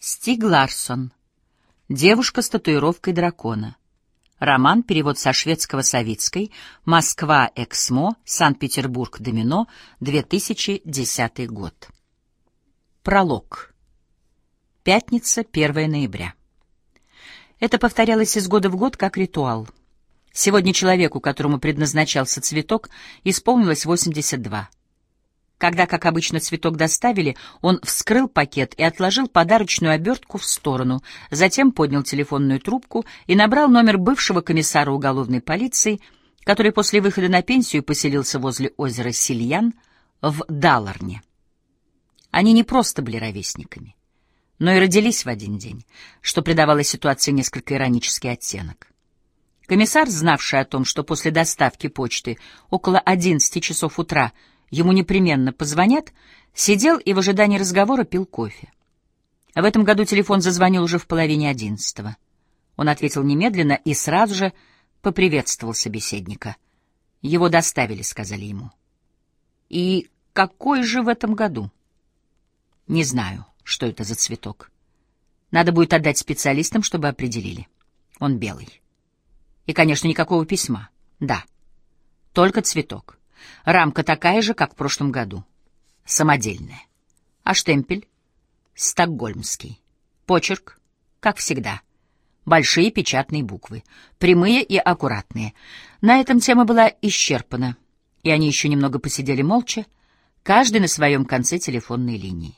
Стиг Ларсон. Девушка с татуировкой дракона. Роман, перевод со шведского Савицкой, Москва, Эксмо, Санкт-Петербург, Домино, 2010 год. Пролог. Пятница, 1 ноября. Это повторялось из года в год как ритуал. Сегодня человеку, которому предназначался цветок, исполнилось 82. Когда, как обычно, цветок доставили, он вскрыл пакет и отложил подарочную обертку в сторону, затем поднял телефонную трубку и набрал номер бывшего комиссара уголовной полиции, который после выхода на пенсию поселился возле озера Сильян в Даларне. Они не просто были ровесниками, но и родились в один день, что придавало ситуации несколько иронический оттенок. Комиссар, знавший о том, что после доставки почты около 11 часов утра ему непременно позвонят, сидел и в ожидании разговора пил кофе. В этом году телефон зазвонил уже в половине одиннадцатого. Он ответил немедленно и сразу же поприветствовал собеседника. «Его доставили», — сказали ему. «И какой же в этом году?» «Не знаю, что это за цветок. Надо будет отдать специалистам, чтобы определили. Он белый. И, конечно, никакого письма. Да, только цветок. Рамка такая же, как в прошлом году. Самодельная. А штемпель? Стокгольмский. Почерк? Как всегда. Большие печатные буквы. Прямые и аккуратные. На этом тема была исчерпана. И они еще немного посидели молча, каждый на своем конце телефонной линии.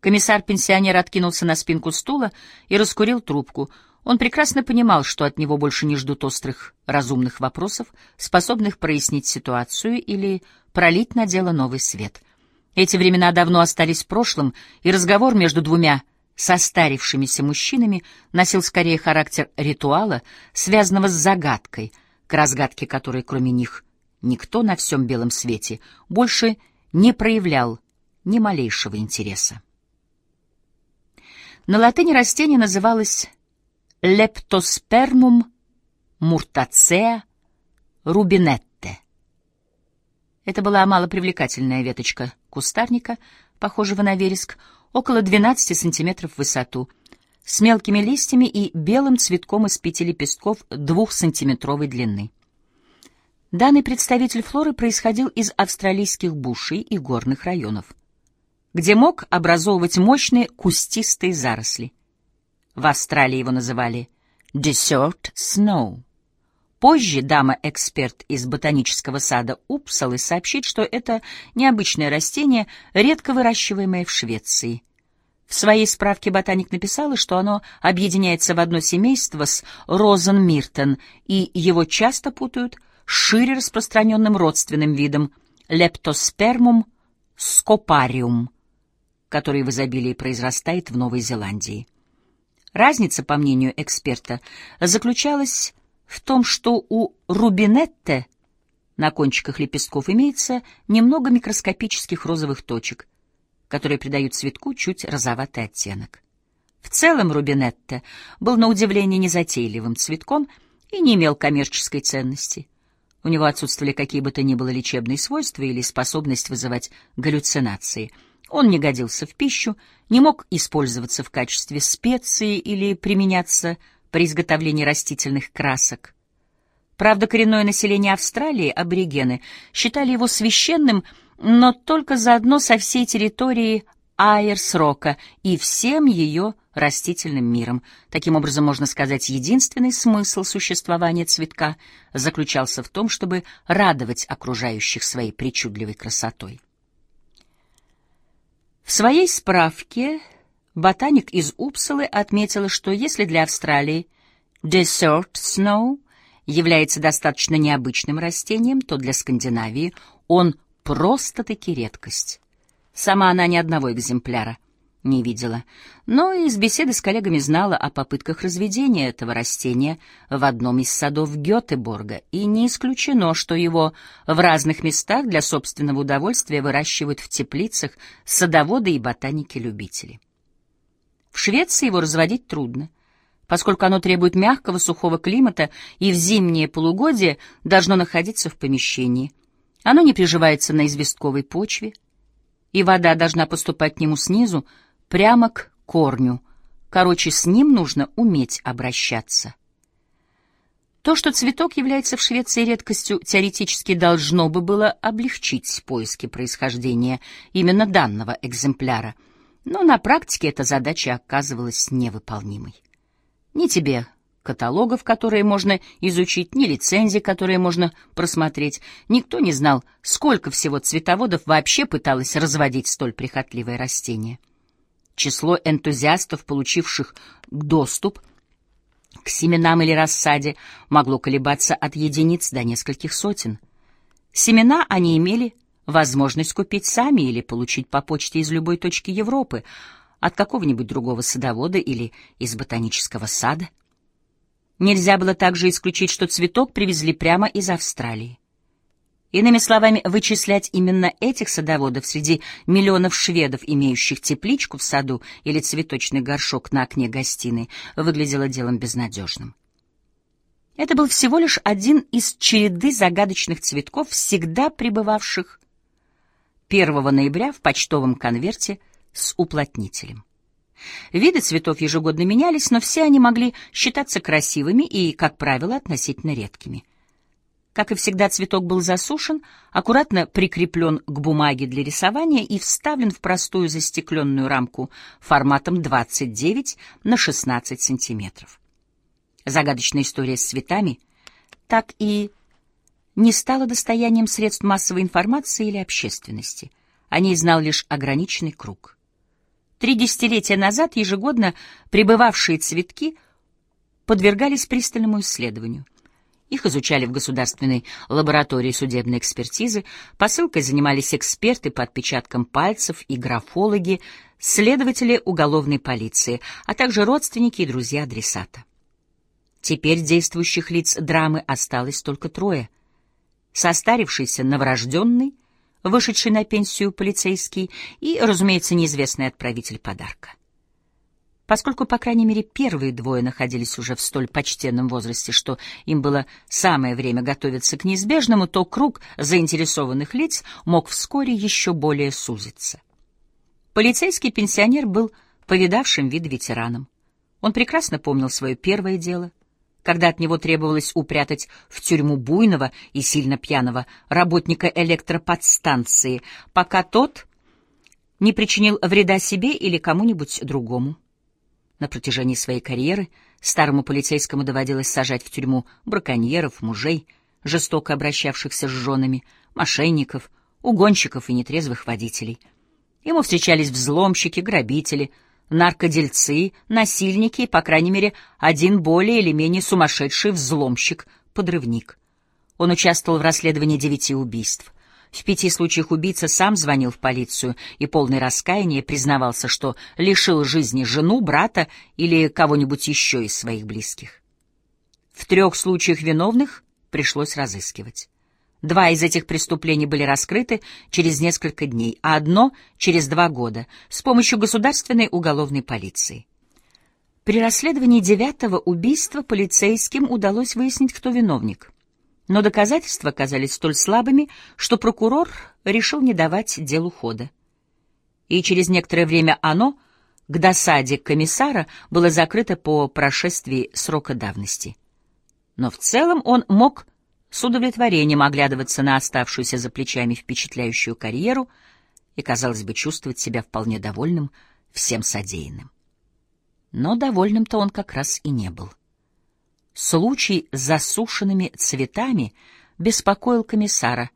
Комиссар-пенсионер откинулся на спинку стула и раскурил трубку — он прекрасно понимал, что от него больше не ждут острых, разумных вопросов, способных прояснить ситуацию или пролить на дело новый свет. Эти времена давно остались в прошлом, и разговор между двумя состарившимися мужчинами носил скорее характер ритуала, связанного с загадкой, к разгадке которой, кроме них, никто на всем белом свете больше не проявлял ни малейшего интереса. На латыни растение называлось Лептоспермум муртацеа рубинетте. Это была малопривлекательная веточка кустарника, похожего на вереск, около 12 сантиметров в высоту, с мелкими листьями и белым цветком из пяти лепестков двухсантиметровой длины. Данный представитель флоры происходил из австралийских бушей и горных районов, где мог образовывать мощные кустистые заросли. В Австралии его называли «Desert Snow». Позже дама-эксперт из ботанического сада Упсалы сообщит, что это необычное растение, редко выращиваемое в Швеции. В своей справке ботаник написала, что оно объединяется в одно семейство с розенмиртен, и его часто путают с шире распространенным родственным видом лептоспермум скопариум, который в изобилии произрастает в Новой Зеландии. Разница, по мнению эксперта, заключалась в том, что у рубинетте на кончиках лепестков имеется немного микроскопических розовых точек, которые придают цветку чуть розоватый оттенок. В целом рубинетте был на удивление незатейливым цветком и не имел коммерческой ценности. У него отсутствовали какие бы то ни было лечебные свойства или способность вызывать галлюцинации — он не годился в пищу, не мог использоваться в качестве специи или применяться при изготовлении растительных красок. Правда, коренное население Австралии, аборигены, считали его священным, но только заодно со всей территории Айерсрока и всем ее растительным миром. Таким образом, можно сказать, единственный смысл существования цветка заключался в том, чтобы радовать окружающих своей причудливой красотой. В своей справке ботаник из Упсалы отметила, что если для Австралии Desert Snow является достаточно необычным растением, то для Скандинавии он просто-таки редкость. Сама она ни одного экземпляра не видела, но из беседы с коллегами знала о попытках разведения этого растения в одном из садов Гетеборга, и не исключено, что его в разных местах для собственного удовольствия выращивают в теплицах садоводы и ботаники-любители. В Швеции его разводить трудно, поскольку оно требует мягкого сухого климата и в зимнее полугодие должно находиться в помещении. Оно не приживается на известковой почве, и вода должна поступать к нему снизу, прямо к корню, Короче, с ним нужно уметь обращаться. То, что цветок является в Швеции редкостью, теоретически должно бы было облегчить поиски происхождения именно данного экземпляра, но на практике эта задача оказывалась невыполнимой. Ни тебе каталогов, которые можно изучить, ни лицензий, которые можно просмотреть. Никто не знал, сколько всего цветоводов вообще пыталось разводить столь прихотливое растение. Число энтузиастов, получивших доступ к семенам или рассаде, могло колебаться от единиц до нескольких сотен. Семена они имели возможность купить сами или получить по почте из любой точки Европы, от какого-нибудь другого садовода или из ботанического сада. Нельзя было также исключить, что цветок привезли прямо из Австралии. Иными словами, вычислять именно этих садоводов среди миллионов шведов, имеющих тепличку в саду или цветочный горшок на окне гостиной, выглядело делом безнадежным. Это был всего лишь один из череды загадочных цветков, всегда пребывавших 1 ноября в почтовом конверте с уплотнителем. Виды цветов ежегодно менялись, но все они могли считаться красивыми и, как правило, относительно редкими. Как и всегда, цветок был засушен, аккуратно прикреплен к бумаге для рисования и вставлен в простую застекленную рамку форматом 29 на 16 сантиметров. Загадочная история с цветами так и не стала достоянием средств массовой информации или общественности. О ней знал лишь ограниченный круг. Три десятилетия назад ежегодно прибывавшие цветки подвергались пристальному исследованию. Их изучали в государственной лаборатории судебной экспертизы, посылкой занимались эксперты по отпечаткам пальцев и графологи, следователи уголовной полиции, а также родственники и друзья адресата. Теперь действующих лиц драмы осталось только трое. Состарившийся новорожденный — вышедший на пенсию полицейский и, разумеется, неизвестный отправитель подарка. Поскольку, по крайней мере, первые двое находились уже в столь почтенном возрасте, что им было самое время готовиться к неизбежному, то круг заинтересованных лиц мог вскоре еще более сузиться. Полицейский пенсионер был повидавшим вид ветераном. Он прекрасно помнил свое первое дело, когда от него требовалось упрятать в тюрьму буйного и сильно пьяного работника электроподстанции, пока тот не причинил вреда себе или кому-нибудь другому. На протяжении своей карьеры старому полицейскому доводилось сажать в тюрьму браконьеров, мужей, жестоко обращавшихся с женами, мошенников, угонщиков и нетрезвых водителей. Ему встречались взломщики, грабители — наркодельцы, насильники и, по крайней мере, один более или менее сумасшедший взломщик, подрывник. Он участвовал в расследовании девяти убийств. В пяти случаях убийца сам звонил в полицию и полный раскаяния признавался, что лишил жизни жену, брата или кого-нибудь еще из своих близких. В трех случаях виновных пришлось разыскивать. Два из этих преступлений были раскрыты через несколько дней, а одно — через два года, с помощью государственной уголовной полиции. При расследовании девятого убийства полицейским удалось выяснить, кто виновник. Но доказательства оказались столь слабыми, что прокурор решил не давать делу хода. И через некоторое время оно, к досаде комиссара, было закрыто по прошествии срока давности. Но в целом он мог с удовлетворением оглядываться на оставшуюся за плечами впечатляющую карьеру и, казалось бы, чувствовать себя вполне довольным всем содеянным. Но довольным-то он как раз и не был. Случай с засушенными цветами беспокоил комиссара,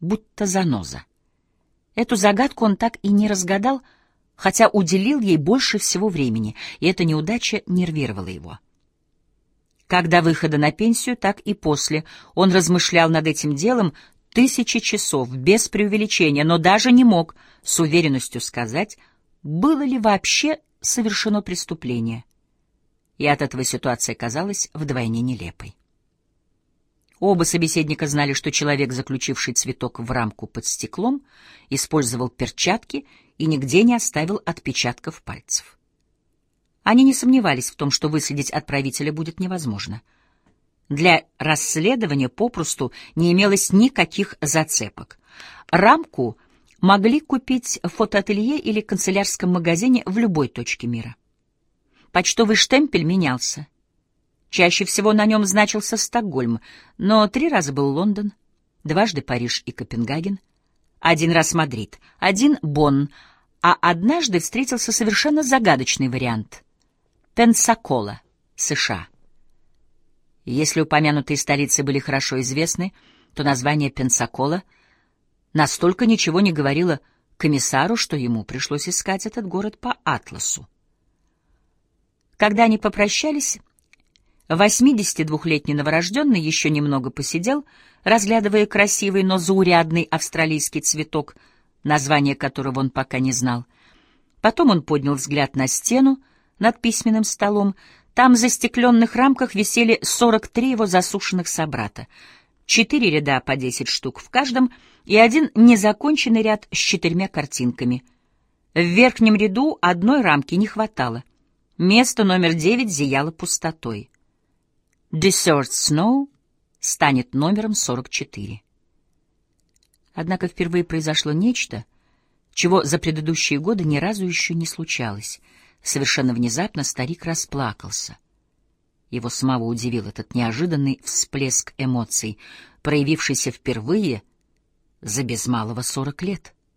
будто заноза. Эту загадку он так и не разгадал, хотя уделил ей больше всего времени, и эта неудача нервировала его. Как до выхода на пенсию, так и после он размышлял над этим делом тысячи часов, без преувеличения, но даже не мог с уверенностью сказать, было ли вообще совершено преступление. И от этого ситуация казалась вдвойне нелепой. Оба собеседника знали, что человек, заключивший цветок в рамку под стеклом, использовал перчатки и нигде не оставил отпечатков пальцев. Они не сомневались в том, что выследить отправителя будет невозможно. Для расследования попросту не имелось никаких зацепок. Рамку могли купить в фотоателье или канцелярском магазине в любой точке мира. Почтовый штемпель менялся. Чаще всего на нем значился Стокгольм, но три раза был Лондон, дважды Париж и Копенгаген, один раз Мадрид, один Бонн, а однажды встретился совершенно загадочный вариант — Пенсакола, США. Если упомянутые столицы были хорошо известны, то название Пенсакола настолько ничего не говорило комиссару, что ему пришлось искать этот город по атласу. Когда они попрощались, 82-летний новорожденный еще немного посидел, разглядывая красивый, но заурядный австралийский цветок, название которого он пока не знал. Потом он поднял взгляд на стену над письменным столом. Там в застекленных рамках висели 43 его засушенных собрата. Четыре ряда по 10 штук в каждом и один незаконченный ряд с четырьмя картинками. В верхнем ряду одной рамки не хватало. Место номер девять зияло пустотой. Desert Snow станет номером 44. Однако впервые произошло нечто, чего за предыдущие годы ни разу еще не случалось. Совершенно внезапно старик расплакался. Его самого удивил этот неожиданный всплеск эмоций, проявившийся впервые за без малого сорок лет.